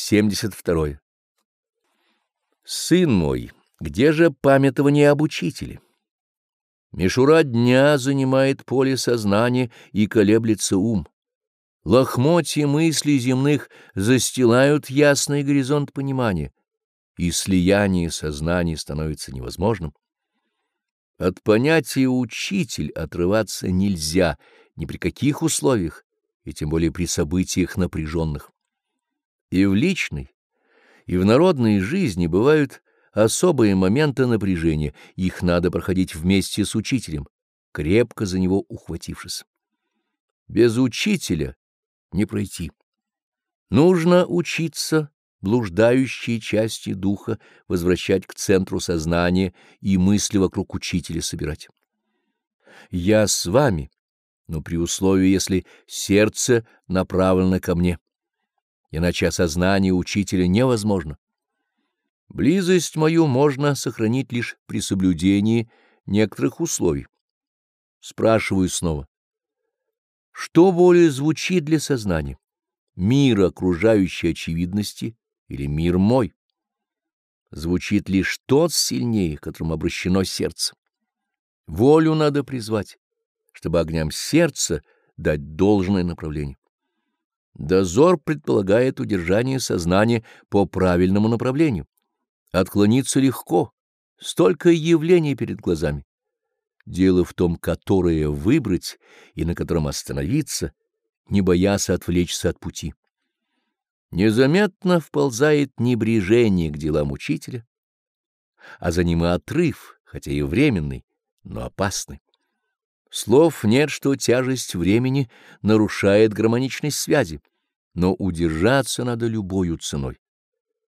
72. Сын мой, где же памятование об учителе? Мишура дня занимает поле сознания и колеблется ум. Лохмотья мыслей земных застилают ясный горизонт понимания, и слияние сознаний становится невозможным. От понятия «учитель» отрываться нельзя ни при каких условиях, и тем более при событиях напряженных. И в личной, и в народной жизни бывают особые моменты напряжения, их надо проходить вместе с учителем, крепко за него ухватившись. Без учителя не пройти. Нужно учиться блуждающие части духа возвращать к центру сознания и мысли вокруг учителя собирать. Я с вами, но при условии, если сердце направлено ко мне иначе осознание учителя невозможно. Близость мою можно сохранить лишь при соблюдении некоторых условий. Спрашиваю снова. Что более звучит для сознания? Мир окружающей очевидности или мир мой? Звучит лишь тот сильнее, которым обращено сердце. Волю надо призвать, чтобы огням сердца дать должное направление. Дозор предполагает удержание сознания по правильному направлению. Отклониться легко, столько явлений перед глазами. Дело в том, которое выбрать и на котором остановиться, не боясь отвлечься от пути. Незаметно вползает небрежение к делам учителя, а за ним и отрыв, хотя и временный, но опасный. Слов нет, что тяжесть времени нарушает гармоничность связи, но удержаться надо любою ценой.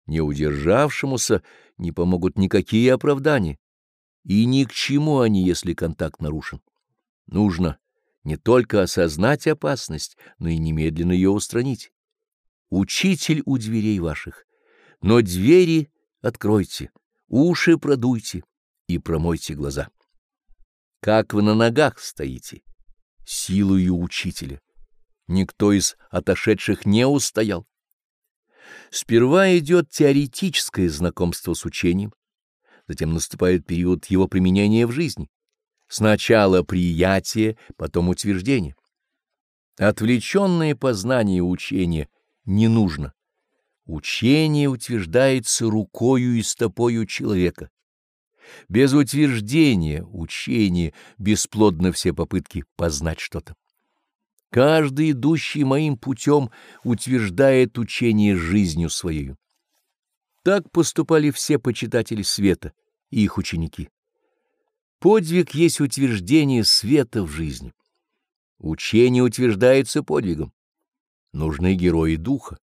Не удержавшемуся не помогут никакие оправдания, и ни к чему они, если контакт нарушен. Нужно не только осознать опасность, но и немедленно ее устранить. Учитель у дверей ваших, но двери откройте, уши продуйте и промойте глаза как вы на ногах стоите, силою учителя. Никто из отошедших не устоял. Сперва идет теоретическое знакомство с учением, затем наступает период его применения в жизни. Сначала приятие, потом утверждение. Отвлеченное познание учения не нужно. Учение утверждается рукою и стопою человека, без утверждения, учения бесплодны все попытки познать что-то. Каждый, идущий моим путем, утверждает учение жизнью своей. Так поступали все почитатели света и их ученики. Подвиг есть утверждение света в жизни. Учение утверждается подвигом. Нужны герои духа.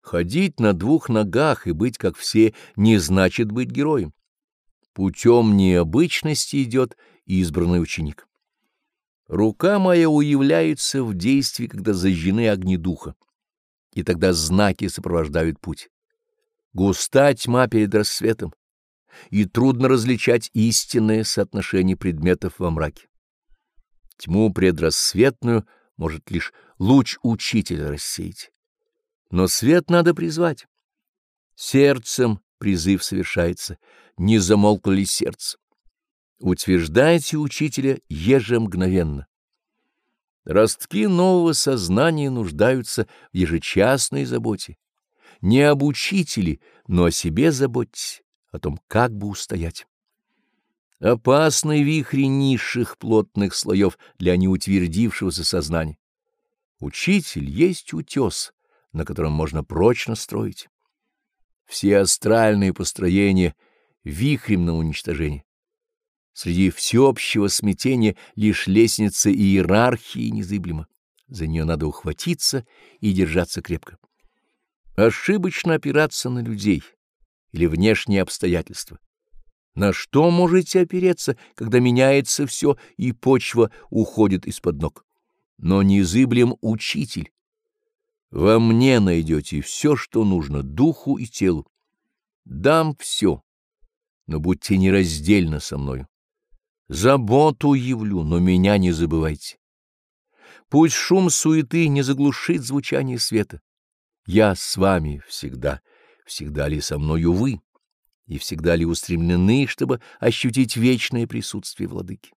Ходить на двух ногах и быть как все не значит быть героем. Путем необычности идет избранный ученик. Рука моя уявляется в действии, когда зажжены огни духа, и тогда знаки сопровождают путь. Густа тьма перед рассветом, и трудно различать истинное соотношение предметов во мраке. Тьму предрассветную может лишь луч учителя рассеять. Но свет надо призвать. Сердцем призыв совершается, не замолкло ли сердце. Утверждайте учителя ежемгновенно. Ростки нового сознания нуждаются в ежечасной заботе. Не об учителе, но о себе заботьтесь, о том, как бы устоять. Опасны вихри низших плотных слоев для неутвердившегося сознания. Учитель есть утес, на котором можно прочно строить все астральные построения вихрем на уничтожение. Среди всеобщего смятения лишь лестница иерархии незыблема. За нее надо ухватиться и держаться крепко. Ошибочно опираться на людей или внешние обстоятельства. На что можете опереться, когда меняется все и почва уходит из-под ног? Но незыблем учитель, во мне найдете все, что нужно духу и телу. Дам все, но будьте нераздельно со мною. Заботу явлю, но меня не забывайте. Пусть шум суеты не заглушит звучание света. Я с вами всегда, всегда ли со мною вы, и всегда ли устремлены, чтобы ощутить вечное присутствие владыки.